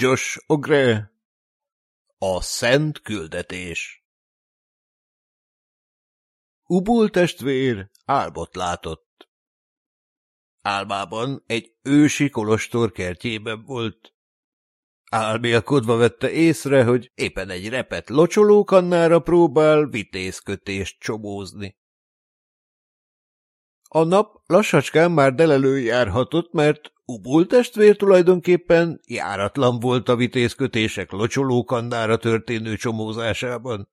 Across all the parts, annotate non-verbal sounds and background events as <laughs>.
Josh Ogre A Szent Küldetés Ubul testvér álmot látott. Álmában egy ősi kolostor kertjében volt. Álmélkodva vette észre, hogy éppen egy repet locsolókannára próbál vitézkötést csomózni. A nap lassacskán már delelő járhatott, mert Ubul testvér tulajdonképpen járatlan volt a vitézkötések locsolókannára történő csomózásában.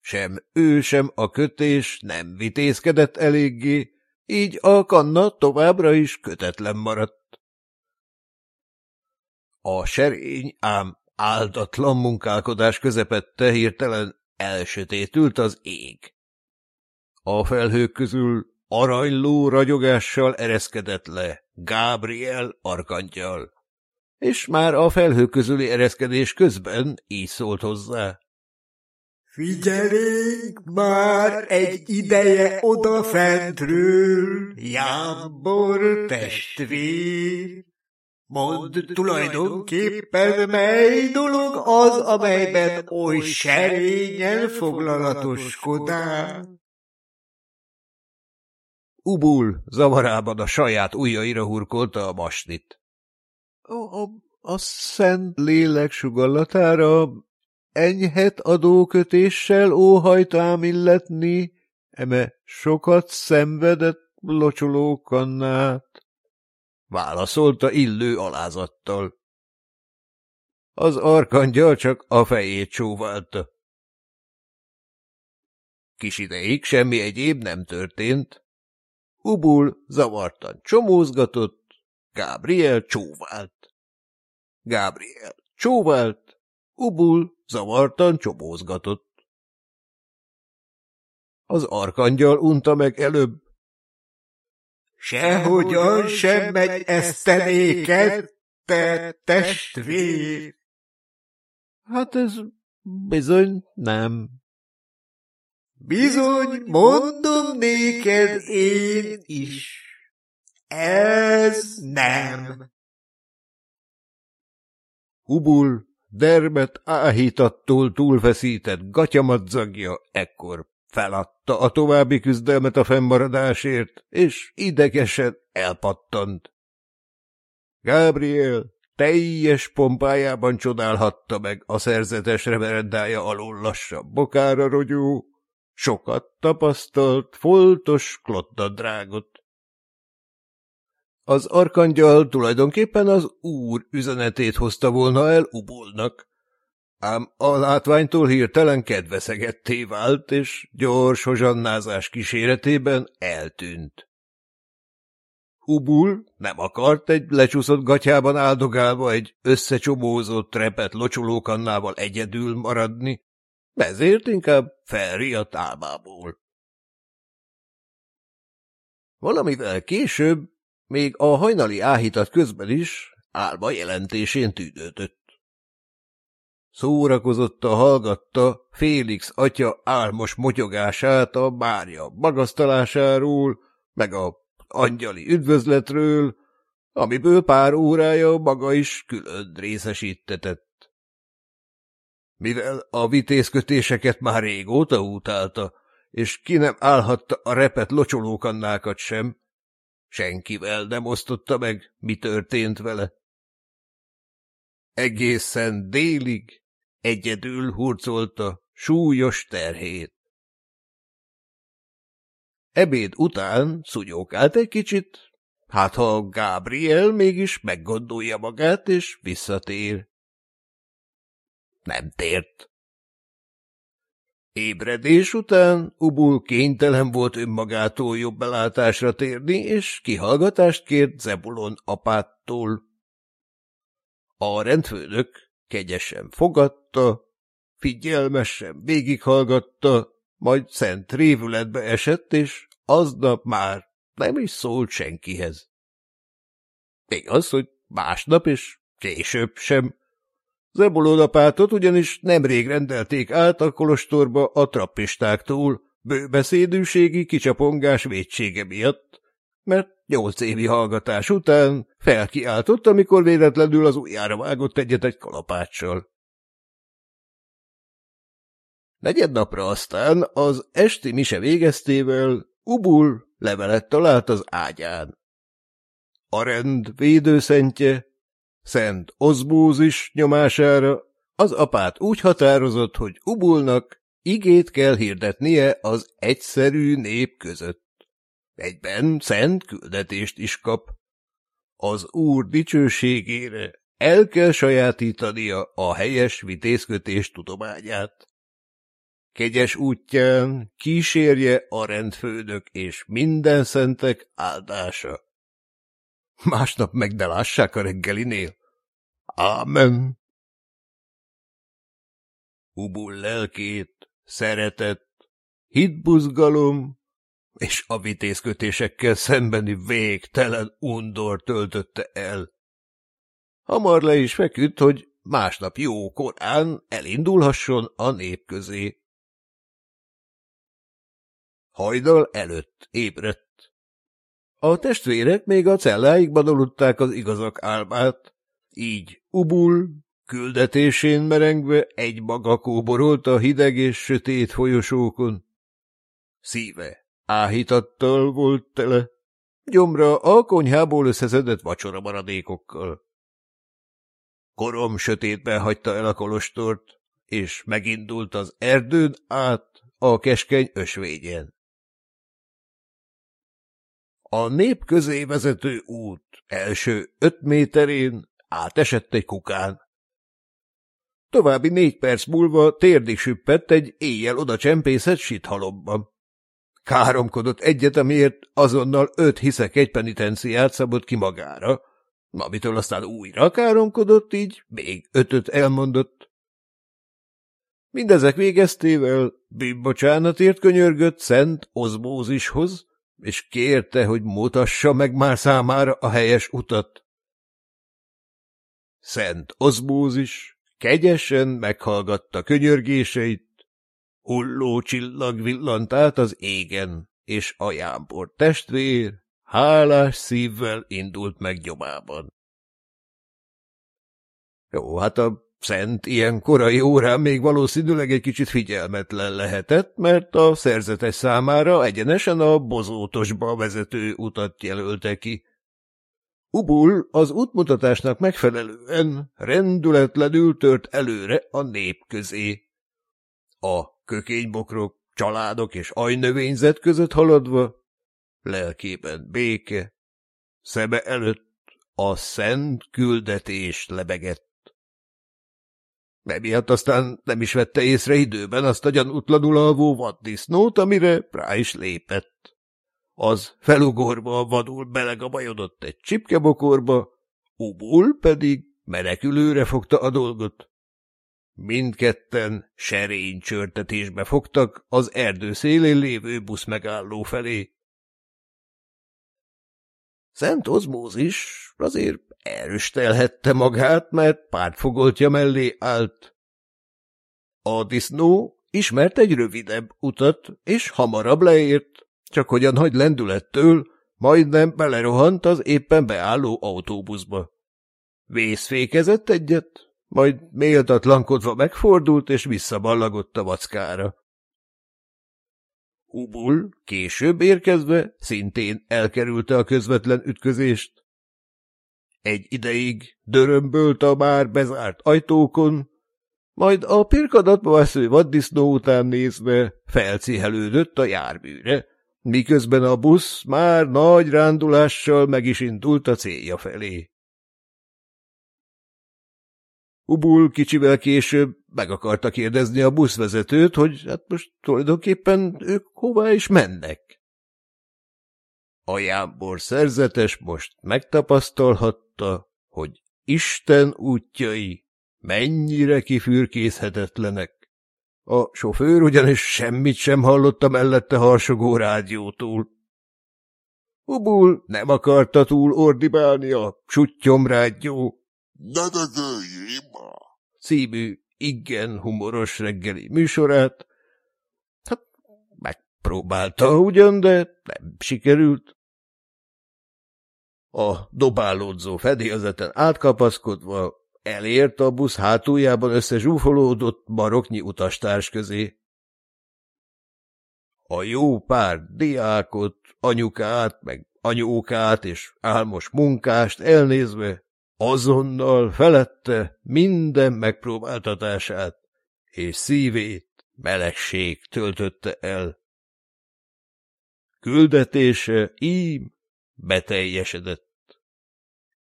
Sem ő, sem a kötés nem vitézkedett eléggé, így a kanna továbbra is kötetlen maradt. A serény ám áldatlan munkálkodás közepette hirtelen elsötétült az ég. A felhők közül aranyló ragyogással ereszkedett le Gabriel arkangyal, és már a felhők közüli ereszkedés közben így szólt hozzá. Figyeljék már egy ideje odafentről, Jámbor testvér! Mondd tulajdonképpen, mely dolog az, amelyben oly serényen foglalatoskodál? Ubul zavarában a saját ujjaira hurkolta a masnit. A, a, a szent lélek sugallatára enyhet adókötéssel óhajtám illetni, eme sokat szenvedett locsolókannát, válaszolta illő alázattal. Az arkangyal csak a fejét csóválta. Kis ideig semmi egyéb nem történt, Ubul zavartan csomózgatott, Gabriel csóvált. Gabriel csóvált, Ubul zavartan csomózgatott. Az arkangyal unta meg előbb. Sehogyan sem megy eszteléket, te testvér! Hát ez bizony nem. Bizony, mondom néked én is. Ez nem. Ubul, dermet áhítattól túlfeszített gatyamadzagja ekkor feladta a további küzdelmet a fennmaradásért, és idegesen elpattant. Gabriel teljes pompájában csodálhatta meg a szerzetes reverendája alól lassabb bokára rogyó, sokat tapasztalt, foltos klottadrágot. Az arkangyal tulajdonképpen az úr üzenetét hozta volna el Ubulnak, ám a látványtól hirtelen kedveszegetté vált, és gyors hozsannázás kíséretében eltűnt. Ubul nem akart egy lecsúszott gatyában áldogálva egy összecsomózott repet locsolókannával egyedül maradni, ezért inkább felriadt álmából. Valamivel később, még a hajnali áhítat közben is álma jelentésén tűnődött. Szórakozottan hallgatta Félix atya álmos motyogását a bárja magasztalásáról, meg a angyali üdvözletről, amiből pár órája maga is külön részesítetett mivel a vitézkötéseket már régóta utálta, és ki nem állhatta a repet locsolókannákat sem, senkivel nem osztotta meg, mi történt vele. Egészen délig egyedül hurcolta súlyos terhét. Ebéd után szunyókált egy kicsit, hát ha Gabriel mégis meggondolja magát és visszatér. Nem tért. Ébredés után Ubul kénytelen volt önmagától jobb belátásra térni, és kihallgatást kért Zebulon apától. A rendfőnök kegyesen fogadta, figyelmesen végighallgatta, majd szent révületbe esett, és aznap már nem is szólt senkihez. Igaz, hogy másnap és később sem, Zebolódapátot ugyanis nemrég rendelték át a kolostorba a trappistáktól, bőbeszédűségi kicsapongás védsége miatt, mert nyolc évi hallgatás után felkiáltott, amikor véletlenül az ujjára vágott egyet egy kalapáccsal. Negyednapra aztán az esti mise végeztével Ubul levelet talált az ágyán. A rend védőszentje, Szent Ozbózis nyomására az apát úgy határozott, hogy Ubulnak igét kell hirdetnie az egyszerű nép között. Egyben szent küldetést is kap. Az úr dicsőségére el kell sajátítania a helyes vitézkötés tudományát. Kegyes útján kísérje a rendfődök és minden szentek áldása. Másnap meg ne lássák a reggelinél. Ámen. Ubul lelkét, szeretet, hitbuzgalom és a vitézkötésekkel szembeni végtelen undor töltötte el. Hamar le is feküdt, hogy másnap jó korán elindulhasson a nép közé. Hajdal előtt ébredt. A testvérek még a celláikban aludták az igazak álmát, így Ubul küldetésén merengve egy maga kóborolt a hideg és sötét folyosókon. Szíve áhítattal volt tele, gyomra a konyhából összeszedett vacsora maradékokkal. Korom sötétben hagyta el a kolostort, és megindult az erdőn át a keskeny ösvényen. A nép közé vezető út első öt méterén átesett egy kukán. További négy perc múlva térdig süppett egy éjjel oda csempészett sithalomban. Káromkodott egyet, amiért azonnal öt hiszek egy penitenciát szabott ki magára, amitől aztán újra káromkodott, így még ötöt elmondott. Mindezek végeztével bűnbocsánatért könyörgött Szent Ozmózishoz, és kérte, hogy mutassa meg már számára a helyes utat. Szent Ozmózis kegyesen meghallgatta könyörgéseit, hulló csillag villant át az égen, és a jámbor testvér hálás szívvel indult meg gyomában. Jó, hát a Szent ilyen korai órán még valószínűleg egy kicsit figyelmetlen lehetett, mert a szerzetes számára egyenesen a bozótosba vezető utat jelölte ki. Ubul az útmutatásnak megfelelően rendületlenül tört előre a nép közé. A kökénybokrok, családok és ajnövényzet között haladva, lelkében béke, szeme előtt a szent küldetés lebegett. Emiatt aztán nem is vette észre időben azt a gyanútlanul alvó vaddisznót, amire rá is lépett. Az felugorva vadul belegabajodott egy csipkebokorba, Ubul pedig menekülőre fogta a dolgot. Mindketten serény csörtetésbe fogtak az erdő szélén lévő busz megálló felé. Szent Ozmózis azért erőstelhette magát, mert pártfogoltja mellé állt. A disznó ismert egy rövidebb utat, és hamarabb leért, csak hogy a nagy lendülettől majdnem belerohant az éppen beálló autóbuszba. Vészfékezett egyet, majd méltatlankodva megfordult, és visszaballagott a vackára. Ubul később érkezve szintén elkerülte a közvetlen ütközést. Egy ideig dörömbölt a már bezárt ajtókon, majd a pirkadatba vesző vaddisznó után nézve felcihelődött a járműre, miközben a busz már nagy rándulással meg is indult a célja felé. Ubul kicsivel később meg akarta kérdezni a buszvezetőt, hogy hát most tulajdonképpen ők hová is mennek. A jámbor szerzetes most megtapasztalhatta, hogy Isten útjai mennyire kifürkészhetetlenek. A sofőr ugyanis semmit sem hallotta mellette harsogó rádiótól. Ubul nem akarta túl ordibálni a sutyomrádió, ne dögöljél című igen humoros reggeli műsorát. Hát megpróbálta ugyan, de nem sikerült. A dobálódzó fedélzeten átkapaszkodva elért a busz hátuljában összezsúfolódott baroknyi utastárs közé. A jó pár diákot, anyukát, meg anyókát és álmos munkást elnézve azonnal felette minden megpróbáltatását, és szívét melegség töltötte el. Küldetése ím beteljesedett.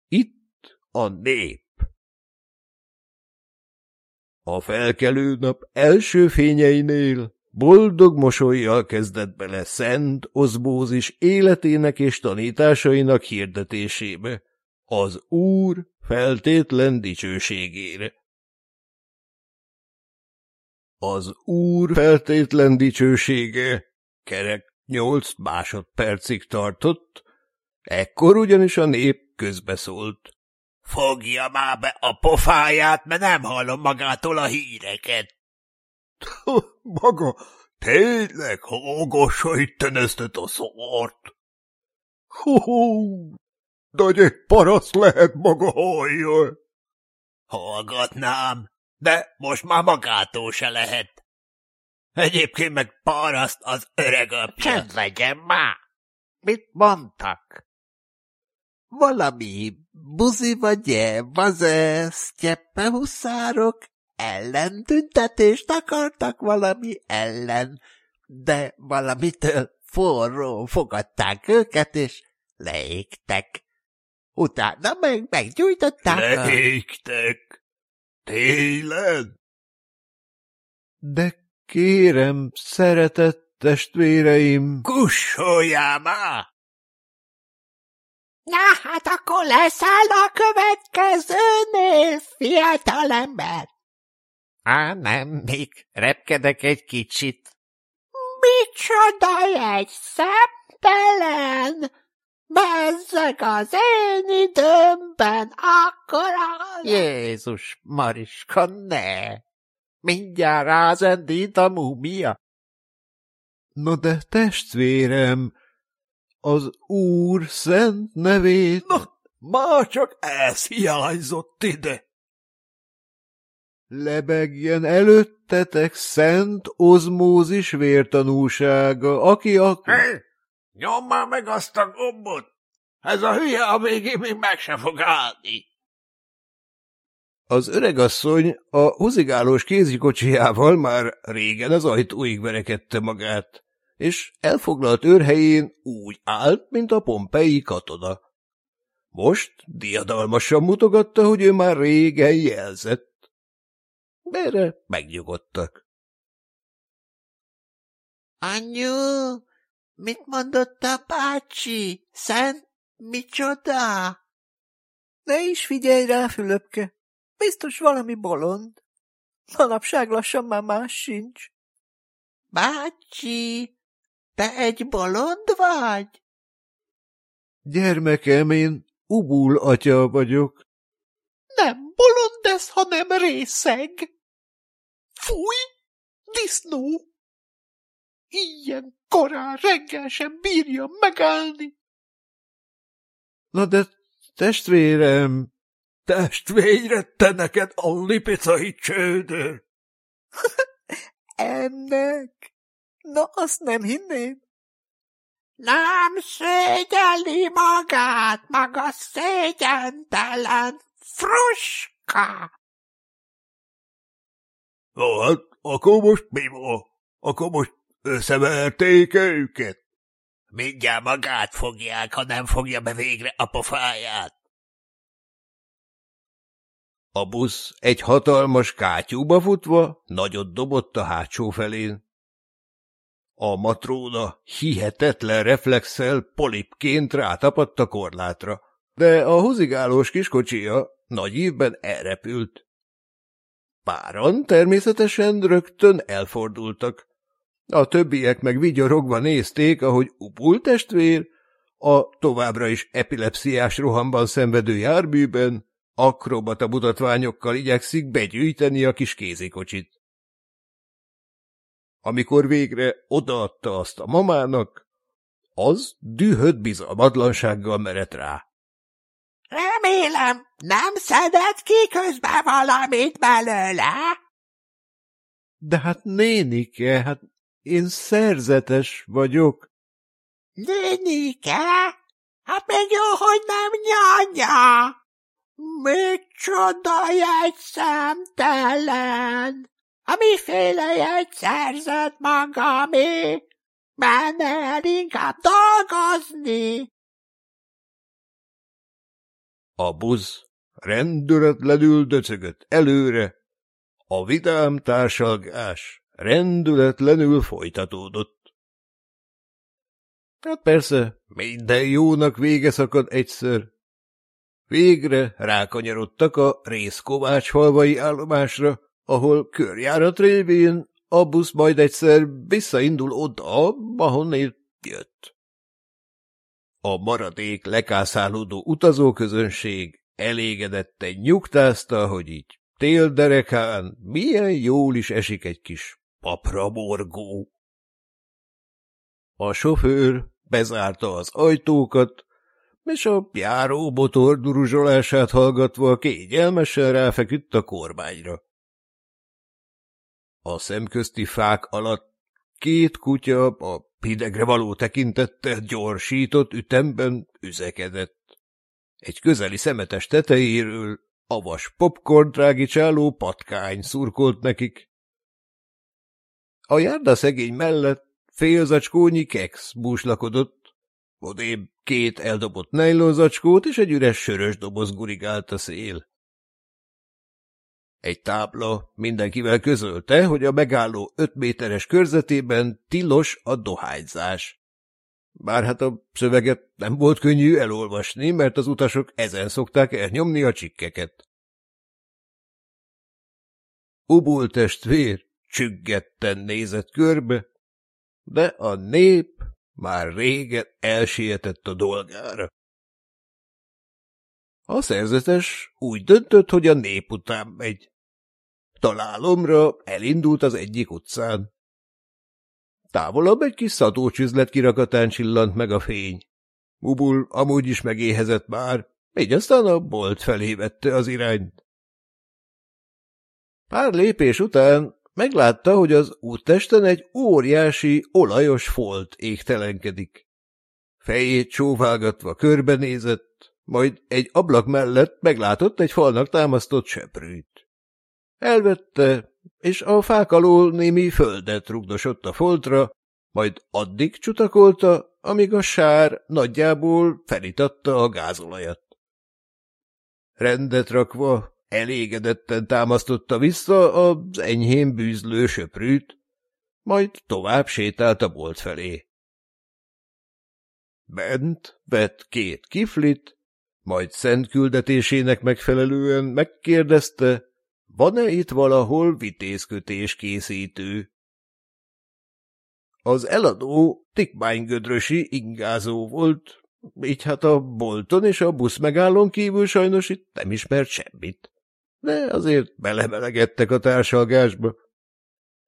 Itt a nép. A felkelő nap első fényeinél boldog mosolyjal kezdett bele Szent Ozbózis életének és tanításainak hirdetésébe, az Úr feltétlen dicsőségére. Az Úr feltétlen dicsősége kerek nyolc másodpercig tartott, ekkor ugyanis a nép közbeszólt. Fogja már be a pofáját, mert nem hallom magától a híreket. Maga tényleg hallgassa itten ezt a szart. Hú, de egy paraszt lehet maga hallja. Hallgatnám, de most már magától se lehet. Egyébként meg paraszt az öreg apja. Csend legyen már! Mit mondtak? Valami buzi vagy-e, vaze, sztyeppe huszárok ellentüntetést akartak valami ellen, de valamitől forró fogadták őket, és leégtek. Utána meg meggyújtották Leégtek? Tényleg? De kérem, szeretett testvéreim, Kussoljál már! Na hát akkor leszel a következőnél, fiatalember. Á, nem, még repkedek egy kicsit. Micsoda egy szemtelen! Bezzeg az én időmben akkora... Jézus Mariska, ne! Mindjárt rázendít a múmia. na de testvérem, az Úr szent nevét... Na, már csak ez hiányzott ide. Lebegjen előttetek szent ozmózis vértanúsága, aki a... Hé, nyom már meg azt a gombot! Ez a hülye a végén még meg se fog állni. Az öregasszony a húzigálós kézikocsijával már régen az ajtóig verekedte magát, és elfoglalt őrhelyén úgy állt, mint a pompei katona. Most diadalmasan mutogatta, hogy ő már régen jelzett. Erre megnyugodtak. Anyu, mit mondott a bácsi? Szent micsoda? Ne is figyelj rá, Fülöpke. Biztos valami bolond. Manapság lassan már más sincs. Bácsi, te egy bolond vagy? Gyermekem, én Ubul atya vagyok. Nem bolond ez, hanem részeg. Fúj, disznó! Ilyen korán reggel sem bírja megállni. Na de testvérem, Testvényre te neked a lipicai csődör. <laughs> Ennek? Na, azt nem hinném. Nem szégyeli magát, maga szégyentelen fruska. Ó, hát akkor most mi van? Akkor most összeverték őket? Mindjárt magát fogják, ha nem fogja be végre a pofáját. A busz egy hatalmas kátyúba futva nagyot dobott a hátsó felén. A matróna hihetetlen reflexel polipként rátapadt a korlátra, de a húzigálós kiskocsija nagy évben elrepült. Páran természetesen rögtön elfordultak. A többiek meg vigyorogva nézték, ahogy Upul testvér a továbbra is epilepsziás rohamban szenvedő járműben akrobata mutatványokkal igyekszik begyűjteni a kis kézikocsit. Amikor végre odaadta azt a mamának, az dühött bizalmatlansággal merett rá. Remélem, nem szedett ki közben valamit belőle? De hát nénike, hát én szerzetes vagyok. Nénike? Hát még jó, hogy nem nyanya. Micsoda jegy szemtelen. A miféle jegy szerzett magami? Menne el inkább dolgozni. A busz rendületlenül döcögött előre, a vidám társalgás rendületlenül folytatódott. Hát persze, minden jónak vége szakad egyszer. Végre rákanyarodtak a részkovács halvai állomásra, ahol körjárat révén a busz majd egyszer visszaindul oda, ahonnét jött. A maradék lekászálódó utazóközönség elégedetten nyugtázta, hogy így télderekán milyen jól is esik egy kis papraborgó. A sofőr bezárta az ajtókat, és a járó motor duruzsolását hallgatva kényelmesen ráfeküdt a kormányra. A szemközti fák alatt két kutya a hidegre való tekintettel gyorsított ütemben üzekedett. Egy közeli szemetes tetejéről avas popcorn drágicsáló patkány szurkolt nekik. A járda szegény mellett fél zacskónyi keksz búslakodott, odébb két eldobott nejlonzacskót és egy üres sörös doboz gurigált a szél. Egy tábla mindenkivel közölte, hogy a megálló öt méteres körzetében tilos a dohányzás. Bár hát a szöveget nem volt könnyű elolvasni, mert az utasok ezen szokták elnyomni a csikkeket. Ubul testvér csüggetten nézett körbe, de a nép már régen elsietett a dolgára. A szerzetes úgy döntött, hogy a nép után megy. Találomra elindult az egyik utcán. Távolabb egy kis szatócsüzlet kirakatán csillant meg a fény. Ubul amúgy is megéhezett már, így aztán a bolt felé vette az irányt. Pár lépés után meglátta, hogy az úttesten egy óriási, olajos folt égtelenkedik. Fejét csóválgatva körbenézett, majd egy ablak mellett meglátott egy falnak támasztott söprűt. Elvette, és a fák alól némi földet rugdosott a foltra, majd addig csutakolta, amíg a sár nagyjából felitatta a gázolajat. Rendet rakva, elégedetten támasztotta vissza az enyhén bűzlő söprűt, majd tovább sétált a bolt felé. Bent vett két kiflit, majd szent küldetésének megfelelően megkérdezte, van-e itt valahol vitézkötés készítő? Az eladó tikmánygödrösi ingázó volt, így hát a bolton és a busz megállón kívül sajnos itt nem ismert semmit. De azért belemelegettek a társalgásba.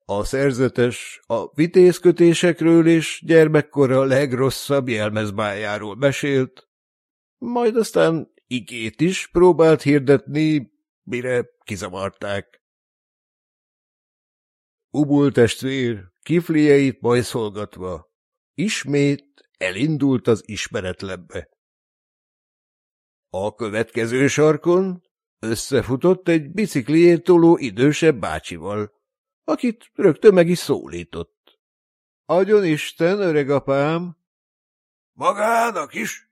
A szerzetes a vitézkötésekről és gyermekkora legrosszabb jelmezbájáról mesélt, majd aztán igét is próbált hirdetni, mire kizavarták. Ubul testvér, kiflieit bajszolgatva, ismét elindult az ismeretlenbe. A következő sarkon összefutott egy bicikliért toló idősebb bácsival, akit rögtön meg is szólított. – Agyon Isten, öregapám! – Magának is?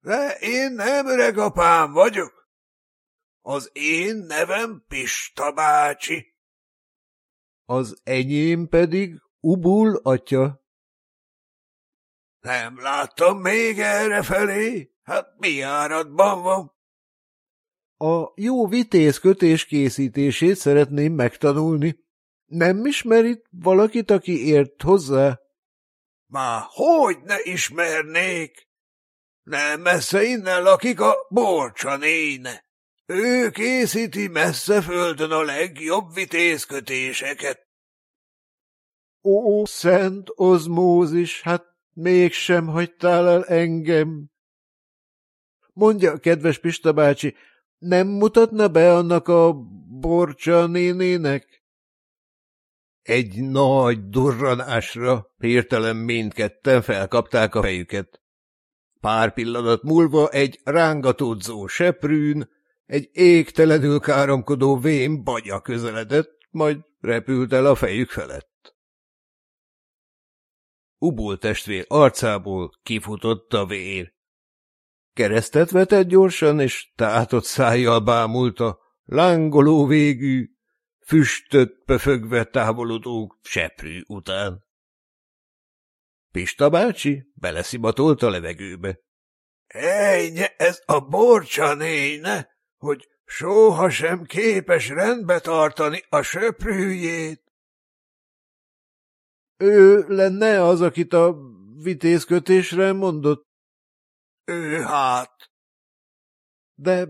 De én nem öregapám vagyok. Az én nevem Pista bácsi. Az enyém pedig Ubul atya. Nem láttam még erre felé. Hát mi áradban van? A jó vitéz kötés készítését szeretném megtanulni. Nem ismer itt valakit, aki ért hozzá? Már hogy ne ismernék? Nem messze innen lakik a Borcsa néne. Ő készíti messze földön a legjobb vitézkötéseket. Ó, szent ozmózis, hát mégsem hagytál el engem. Mondja, kedves Pista bácsi, nem mutatna be annak a borcsa nénének? Egy nagy durranásra hirtelen mindketten felkapták a fejüket. Pár pillanat múlva egy rángatódzó seprűn, egy égtelenül káromkodó vén bagya közeledett, majd repült el a fejük felett. Ubul testvér arcából kifutott a vér. Keresztet vetett gyorsan, és tátott szájjal bámulta, lángoló végű, füstöt pöfögve távolodó seprű után. Pista bácsi beleszimatolt a levegőbe. Ejnye, ez a borcsa néne, hogy soha sem képes rendbe tartani a söprűjét. Ő lenne az, akit a vitézkötésre mondott? Ő hát. De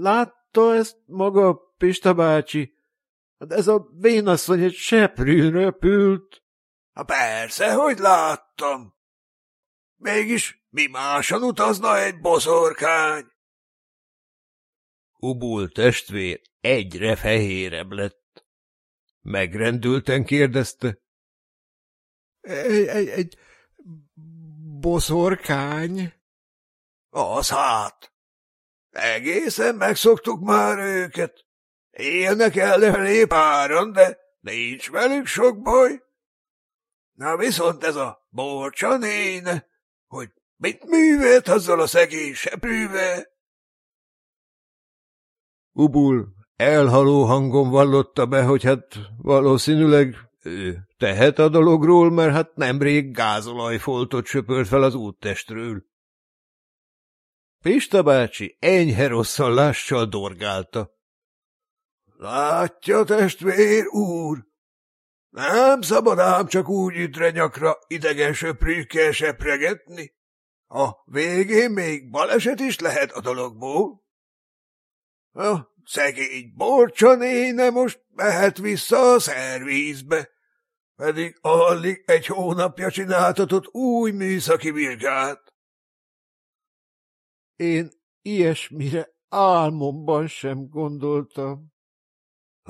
látta ezt maga Pista bácsi? Hát ez a vénasszony egy seprűn repült. Ha persze, hogy láttam. Mégis mi máson utazna egy boszorkány? Ubul testvér egyre fehérebb lett. Megrendülten kérdezte. Egy, egy, egy boszorkány? Az hát. Egészen megszoktuk már őket. Élnek ellefelé páran, de nincs velük sok baj. Na viszont ez a borcsa néne, hogy mit művelt azzal a szegény seprűvel? Ubul elhaló hangon vallotta be, hogy hát valószínűleg ő tehet a dologról, mert hát nemrég gázolajfoltot söpört fel az úttestről. Pista bácsi enyhe rosszallással dorgálta. Látja, testvér úr, nem szabad ám csak úgy ütre nyakra idegen söprűkkel sepregetni. A végén még baleset is lehet a dologból. A szegény borcsanéne most mehet vissza a szervízbe, pedig alig egy hónapja csináltatott új műszaki vizsgát. Én ilyesmire álmomban sem gondoltam.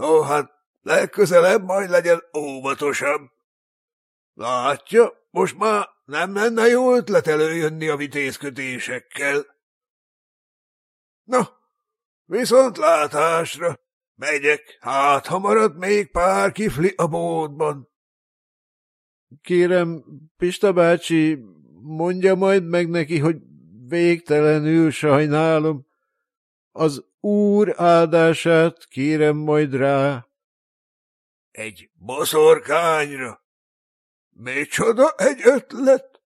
Ó, hát legközelebb majd legyen óvatosabb. Látja, most már nem lenne jó ötlet előjönni a vitézkötésekkel. Na, viszont látásra. Megyek, hát ha marad még pár kifli a bódban. Kérem, Pista bácsi, mondja majd meg neki, hogy végtelenül sajnálom. Az úr áldását kérem majd rá. Egy boszorkányra? Micsoda egy ötlet?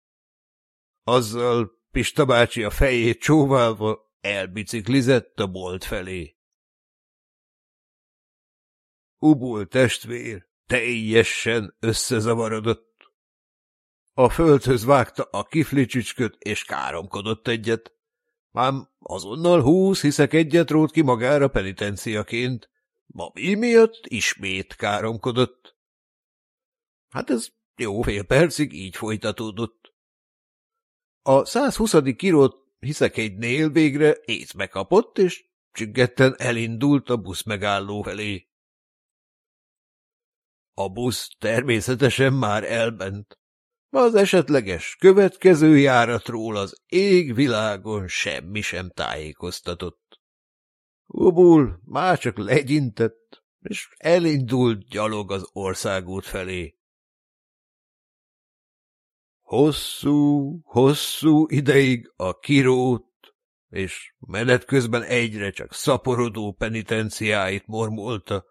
Azzal Pista bácsi a fejét csóválva elbiciklizett a bolt felé. Ubul testvér teljesen összezavarodott. A földhöz vágta a kiflicsücsköt, és káromkodott egyet. Mám azonnal húsz hiszek egyet rót ki magára penitenciaként, mi miatt ismét káromkodott. Hát ez jó fél percig így folytatódott. A 120. kirót hiszek egynél végre észbe kapott, és csüggetten elindult a busz megálló felé. A busz természetesen már elment. Az esetleges következő járatról az égvilágon semmi sem tájékoztatott. Ubul már csak legyintett, és elindult gyalog az országút felé. Hosszú, hosszú ideig a kirót, és menet közben egyre csak szaporodó penitenciáit mormolta.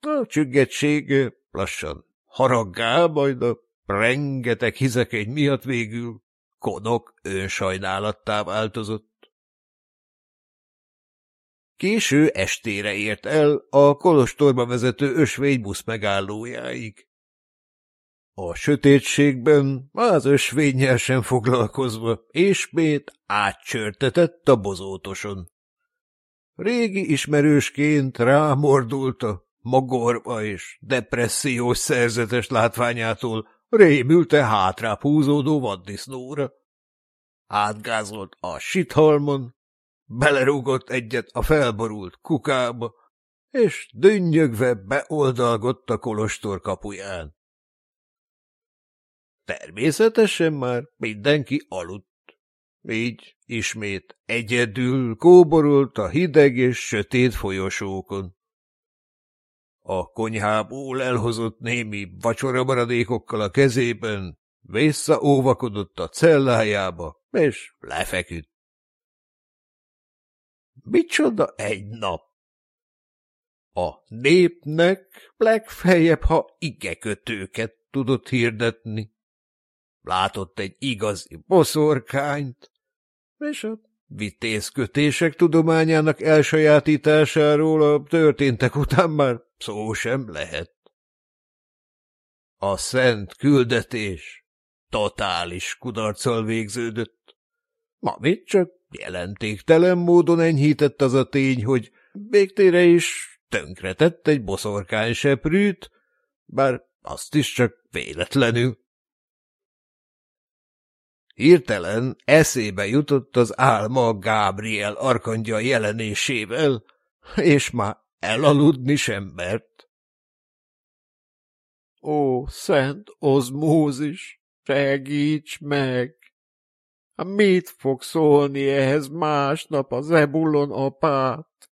A csüggettség lassan haraggá, majd a rengeteg hizekegy miatt végül konok önsajnálattá változott. Késő estére ért el a kolostorba vezető ösvény busz megállójáig. A sötétségben az ösvényel sem foglalkozva ismét átcsörtetett a bozótoson. Régi ismerősként rámordult a magorva és depressziós szerzetes látványától rémülte hátrább húzódó vaddisznóra. átgázolt a sithalmon, belerúgott egyet a felborult kukába, és dünnyögve beoldalgott a kolostor kapuján. Természetesen már mindenki aludt. Így ismét egyedül kóborolt a hideg és sötét folyosókon. A konyhából elhozott némi vacsoramaradékokkal a kezében visszaóvakodott a cellájába, és lefeküdt. Micsoda egy nap! A népnek legfeljebb, ha igekötőket tudott hirdetni. Látott egy igazi boszorkányt, és a vitézkötések tudományának elsajátításáról a történtek után már szó sem lehet. A szent küldetés totális kudarccal végződött. Amit csak jelentéktelen módon enyhített az a tény, hogy végtére is tönkretett egy boszorkány seprűt, bár azt is csak véletlenül. Hirtelen eszébe jutott az álma Gábriel arkangya jelenésével, és már elaludni sem mert. Ó, szent ozmózis, segíts meg! Mit fog szólni ehhez másnap az Ebulon apát?